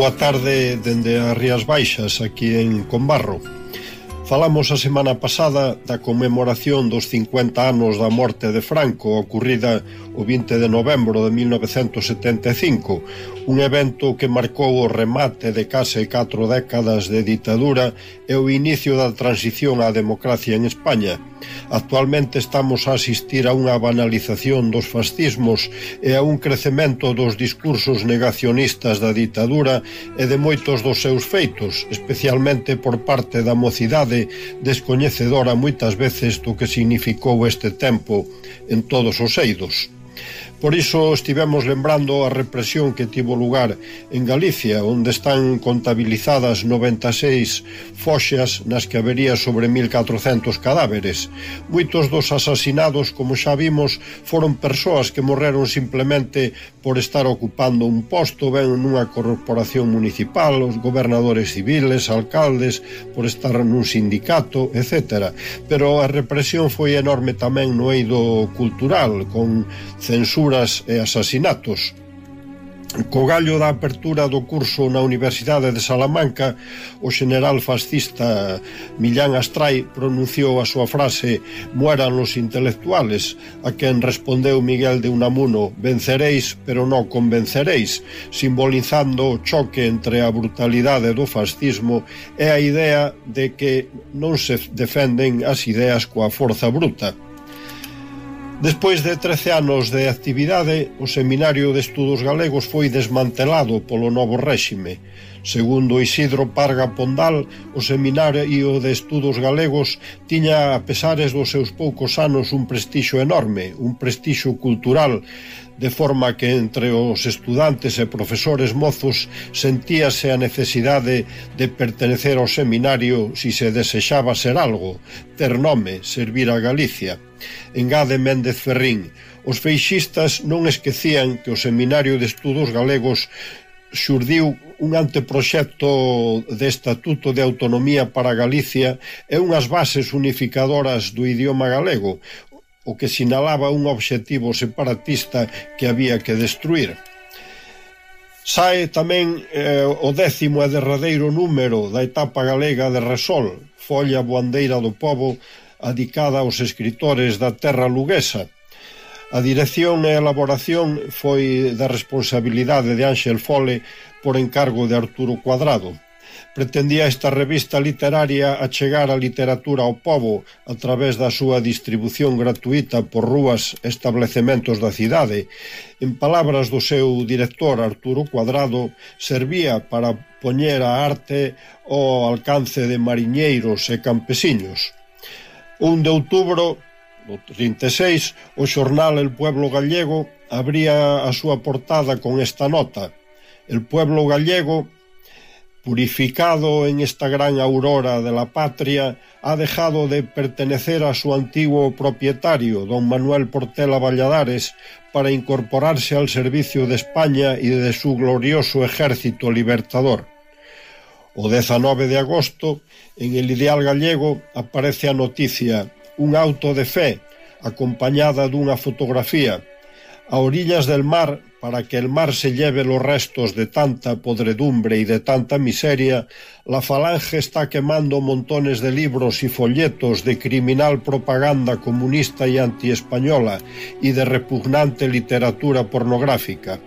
boa tarde dende as Rías Baixas, aquí en Combarro. Falamos a semana pasada da conmemoración dos 50 anos da morte de Franco ocorrida o 20 de novembro de 1975, un evento que marcou o remate de case 4 décadas de ditadura e o inicio da transición á democracia en España. Actualmente estamos a asistir a unha banalización dos fascismos e a un crecemento dos discursos negacionistas da ditadura e de moitos dos seus feitos, especialmente por parte da mocidade descoñecedora moitas veces do que significou este tempo en todos os eidos. Por iso estivemos lembrando a represión que tivo lugar en Galicia, onde están contabilizadas 96 foxas nas que habería sobre 1.400 cadáveres. Moitos dos asasinados, como xa vimos, foron persoas que morreron simplemente por estar ocupando un posto ben nunha corporación municipal, os gobernadores civiles, alcaldes, por estar nun sindicato, etc. Pero a represión foi enorme tamén no eido cultural, con censura torturas e asasinatos. Co gallo da apertura do curso na Universidade de Salamanca, o general fascista Millán Astray pronunciou a súa frase «Mueran los intelectuales», a quen respondeu Miguel de Unamuno «Venceréis, pero non convenceréis», simbolizando o choque entre a brutalidade do fascismo e a idea de que non se defenden as ideas coa forza bruta. Despois de 13 anos de actividade, o Seminario de Estudos Galegos foi desmantelado polo novo réxime. Segundo Isidro Parga Pondal, o Seminario de Estudos Galegos tiña, a pesares dos seus poucos anos, un prestixo enorme, un prestixo cultural, de forma que entre os estudantes e profesores mozos sentíase a necesidade de pertenecer ao seminario si se desexaba ser algo, ter nome, servir a Galicia. Engade Méndez Ferrín. Os feixistas non esquecían que o Seminario de Estudos Galegos xurdiu un anteproxecto de Estatuto de Autonomía para Galicia e unhas bases unificadoras do idioma galego, o que sinalaba un obxectivo separatista que había que destruir. Sae tamén eh, o décimo e derradeiro número da etapa galega de Resol, folla boandeira do povo, adicada aos escritores da terra luguesa. A dirección e elaboración foi da responsabilidade de Ángel Fole por encargo de Arturo Cuadrado. Pretendía esta revista literaria achegar a literatura ao povo a través da súa distribución gratuita por rúas e establecementos da cidade. En palabras do seu director Arturo Cuadrado, servía para poñer a arte ao alcance de mariñeiros e campesiños. 1 de outubro do 36, o xornal El Pueblo Gallego abría a súa portada con esta nota. El pueblo gallego, purificado en esta gran aurora de la patria, ha dejado de pertenecer a su antiguo propietario, don Manuel Portela Valladares, para incorporarse al servicio de España y de su glorioso ejército libertador. O 19 de agosto, en el Ideal Gallego, aparece a noticia un auto de fe acompañada dunha fotografía a orillas del mar para que el mar se lleve los restos de tanta podredumbre y de tanta miseria, la falange está quemando montones de libros y folletos de criminal propaganda comunista y antiespañola y de repugnante literatura pornográfica.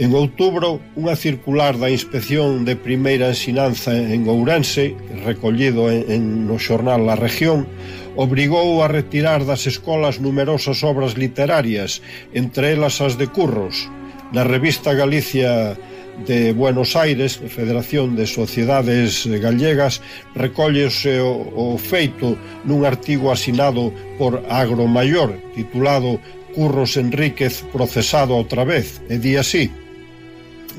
En outubro, unha circular da Inspección de Primeira Ensinanza en Ourense, recollido en, en no xornal La Región, obrigou a retirar das escolas numerosas obras literarias, entre elas as de Curros. Na revista Galicia de Buenos Aires, Federación de Sociedades Gallegas, recollese o, o feito nun artigo asinado por Agromayor, titulado Curros Enríquez procesado outra vez, e di así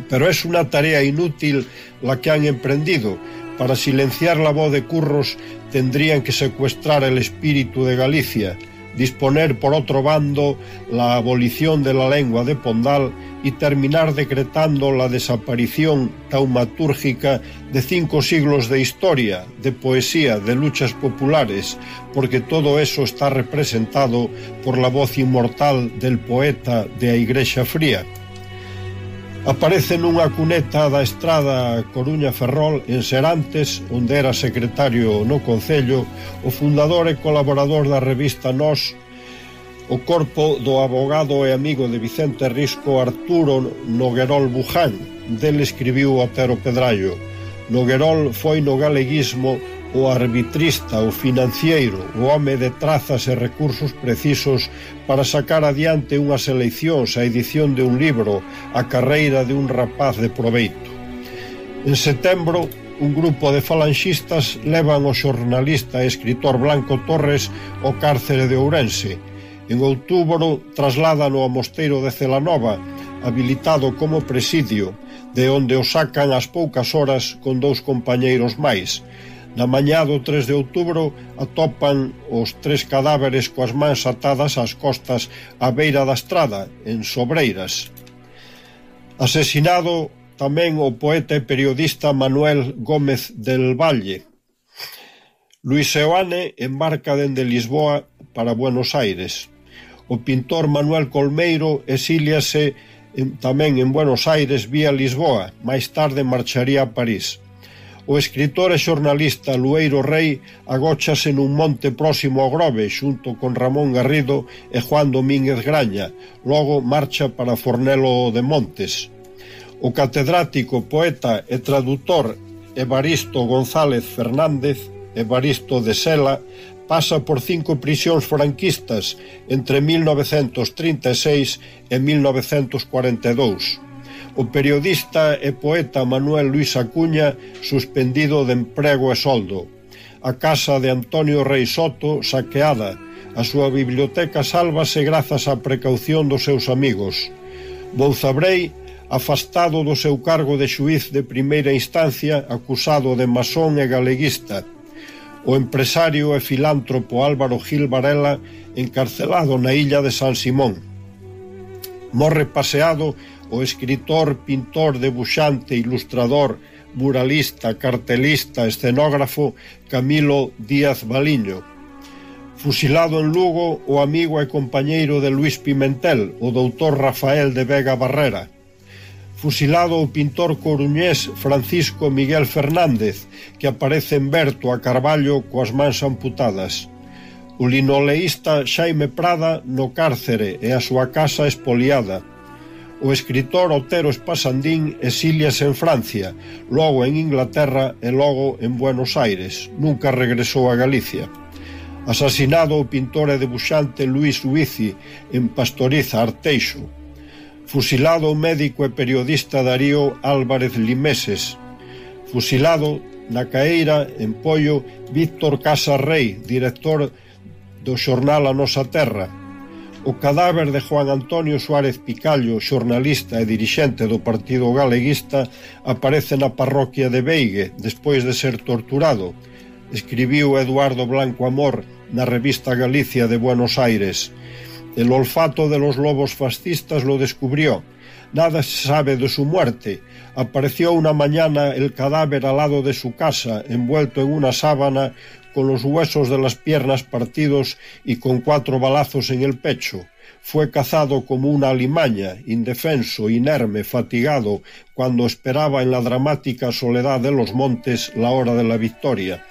pero es una tarea inútil la que han emprendido. Para silenciar la voz de Curros tendrían que secuestrar el espíritu de Galicia, disponer por otro bando la abolición de la lengua de Pondal y terminar decretando la desaparición taumatúrgica de cinco siglos de historia, de poesía, de luchas populares, porque todo eso está representado por la voz inmortal del poeta de A Igrexa Fría. Aparece nunha cuneta da estrada Coruña-Ferrol en Serantes, onde era secretario no Concello, o fundador e colaborador da revista Nós, o corpo do abogado e amigo de Vicente Risco Arturo Noguerol Buján. Del escribiu Otero Pedrallo. Noguerol foi no galeguismo o arbitrista, o financiero, o home de trazas e recursos precisos para sacar adiante unhas eleccións, a edición de un libro, a carreira de un rapaz de proveito. En setembro, un grupo de falanxistas levan o xornalista e escritor Blanco Torres ao cárcere de Ourense. En outubro, trasladan ao mosteiro de Celanova, habilitado como presidio, de onde o sacan ás poucas horas con dous compañeiros máis. Na mañá do 3 de outubro atopan os tres cadáveres coas mans atadas ás costas á beira da estrada, en Sobreiras. Asesinado tamén o poeta e periodista Manuel Gómez del Valle. Luis Seoane embarca dende Lisboa para Buenos Aires. O pintor Manuel Colmeiro exíliase tamén en Buenos Aires vía Lisboa, máis tarde marcharía a París. O escritor e xornalista Lueiro Rei agóchase nun monte próximo ao Grove xunto con Ramón Garrido e Juan Domínguez Graña. Logo marcha para Fornelo de Montes. O catedrático, poeta e traductor Evaristo González Fernández, Evaristo de Sela, pasa por cinco prisións franquistas entre 1936 e 1942 o periodista e poeta Manuel Luis Acuña suspendido de emprego e soldo, a casa de Antonio Rei Soto saqueada, a súa biblioteca sálvase grazas á precaución dos seus amigos. Bouzabrei, afastado do seu cargo de xuiz de primeira instancia, acusado de masón e galeguista. O empresario e filántropo Álvaro Gil Varela, encarcelado na illa de San Simón morre paseado o escritor, pintor, debuxante, ilustrador, muralista, cartelista, escenógrafo Camilo Díaz Baliño. Fusilado en Lugo o amigo e compañeiro de Luis Pimentel, o doutor Rafael de Vega Barrera. Fusilado o pintor coruñés Francisco Miguel Fernández, que aparece en Berto a Carballo coas mans amputadas. O linoleísta Xaime Prada no cárcere e a súa casa espoliada O escritor Otero Espasandín exíliase en Francia, logo en Inglaterra e logo en Buenos Aires. Nunca regresou a Galicia. Asasinado o pintor e debuxante Luis Uici en Pastoriza Arteixo. Fusilado o médico e periodista Darío Álvarez Limeses. Fusilado na Caeira, en Pollo, Víctor Casa Rey, director do xornal A Nosa Terra, O cadáver de Juan Antonio Suárez Picallo, xornalista e dirixente do Partido Galeguista, aparece na parroquia de Beigue despois de ser torturado. Escribiu Eduardo Blanco Amor na revista Galicia de Buenos Aires. El olfato de los lobos fascistas lo descubrió. Nada se sabe de su muerte. Apareció una mañana el cadáver al lado de su casa, envuelto en una sábana, con los huesos de las piernas partidos y con cuatro balazos en el pecho. Fue cazado como una alimaña, indefenso, inerme, fatigado, cuando esperaba en la dramática soledad de los montes la hora de la victoria.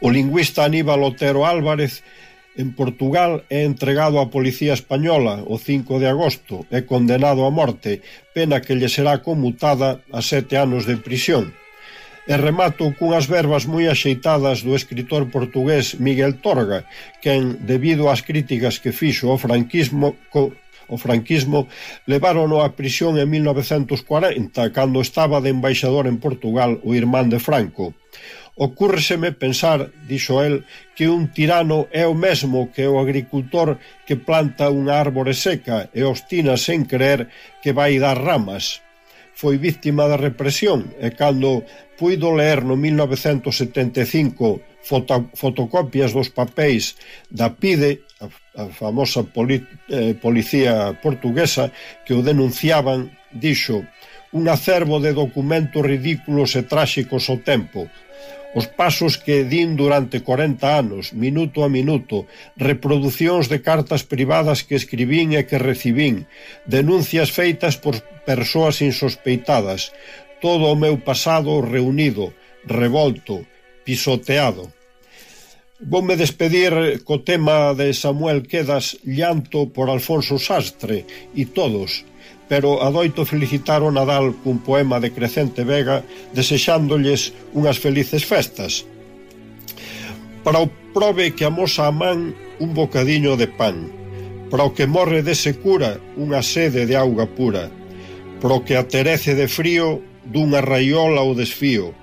O lingüista Aníbal Otero Álvarez en Portugal é entregado á Policía Española o 5 de agosto e condenado a morte, pena que lle será conmutada a sete anos de prisión. E remato cunhas verbas moi axeitadas do escritor portugués Miguel Torga, quen, debido ás críticas que fixo ao franquismo, co, o franquismo, levárono á prisión en 1940, cando estaba de embaixador en Portugal o irmán de Franco. Ocúrreseme pensar, dixo el, que un tirano é o mesmo que o agricultor que planta unha árbore seca e obstina sen creer que vai dar ramas foi víctima da represión e cando puido ler no 1975 foto, fotocopias dos papéis da PIDE, a, a famosa poli, eh, policía portuguesa, que o denunciaban, dixo, un acervo de documentos ridículos e tráxicos ao tempo, Os pasos que din durante 40 anos, minuto a minuto, reproducións de cartas privadas que escribín e que recibín, denuncias feitas por persoas insospeitadas, todo o meu pasado reunido, revolto, pisoteado. Voume despedir co tema de Samuel Quedas, Llanto por Alfonso Sastre e todos, pero adoito felicitar o Nadal cun poema de Crecente Vega desexándolles unhas felices festas. Para o prove que amosa a man un bocadiño de pan, para o que morre de secura unha sede de auga pura, para o que aterece de frío dunha raiola o desfío,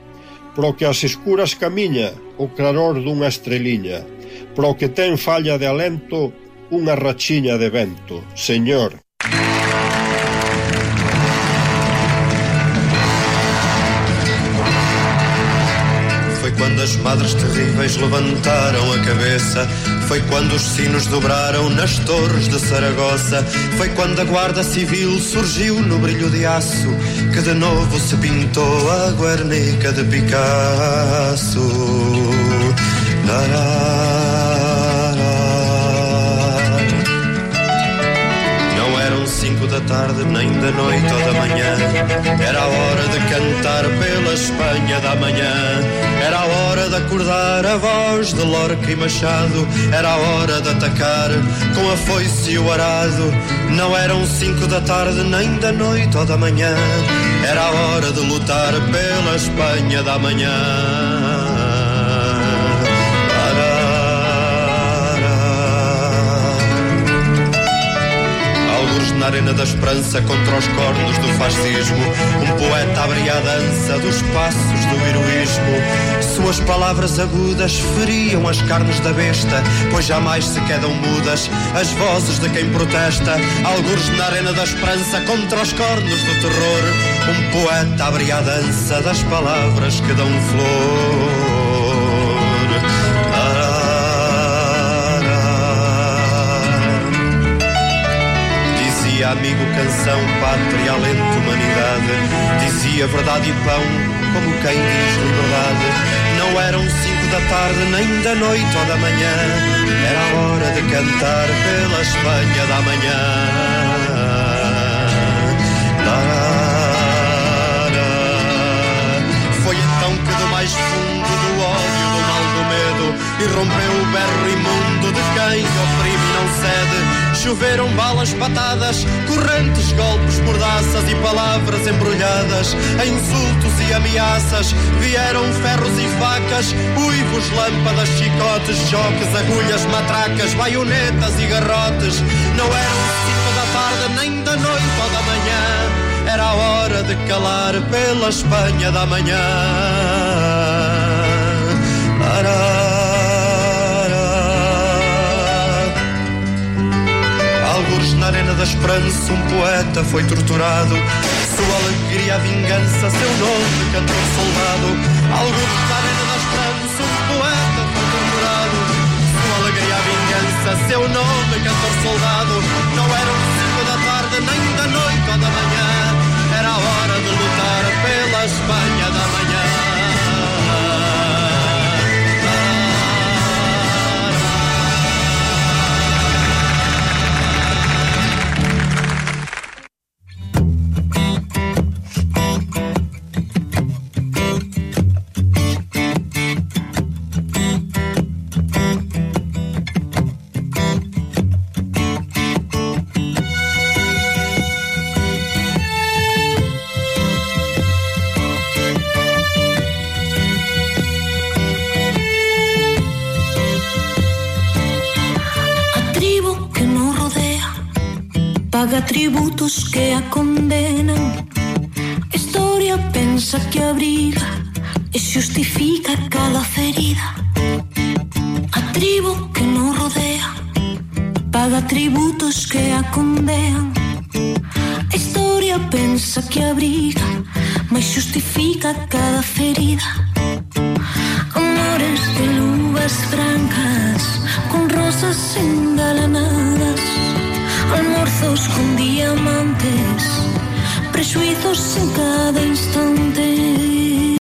para o que as escuras camiña o claror dunha estreliña, para o que ten falla de alento unha rachiña de vento. Señor, as madres terríveis levantaram a cabeça. Foi quando os sinos dobraram nas torres de Saragossa. Foi quando a Guarda Civil surgiu no brilho de aço. Que de novo se pintou a Guernica de Picasso. Da tarde, nem da noite ou da manhã. Era a hora de cantar pela Espanha da manhã. Era a hora de acordar a voz de Lorca e Machado. Era a hora de atacar com a foice e o arado. Não eram cinco da tarde, nem da noite ou da manhã. Era a hora de lutar pela Espanha da manhã. Na arena da esperança contra os cornos do fascismo. Um poeta abria a dança dos passos do heroísmo. Suas palavras agudas feriam as carnes da besta, pois jamais se quedam mudas as vozes de quem protesta. Alguns na arena da esperança contra os cornos do terror. Um poeta abria a dança das palavras que dão flor. Amigo, canção, pátria, alento, humanidade. Dizia verdade e pão, como quem diz liberdade. Não eram cinco da tarde, nem da noite ou da manhã. Era a hora de cantar pela Espanha da manhã. Choveram balas patadas, correntes, golpes, mordaças e palavras embrulhadas, insultos e ameaças. Vieram ferros e facas, uivos, lâmpadas, chicotes, choques, agulhas, matracas, baionetas e garrotes. Não eram cinco da tarde, nem da noite ou da manhã. Era a hora de calar pela Espanha da manhã. Na arena da esperança um poeta foi torturado. Sua alegria, a vingança, seu nome, cantor soldado. Alguns na arena da esperança um poeta foi torturado. Sua alegria, a vingança, seu nome, cantor soldado. Não eram cinco paga tributos que a condenan. Historia pensa que abriga e justifica cada ferida. A tribo que nos rodea paga tributos que a condenan historia pensa que abriga, mas justifica cada ferida. Amores de luvas francas, con rosas engalanadas almorzos con diamantes, prejuizos en cada instante.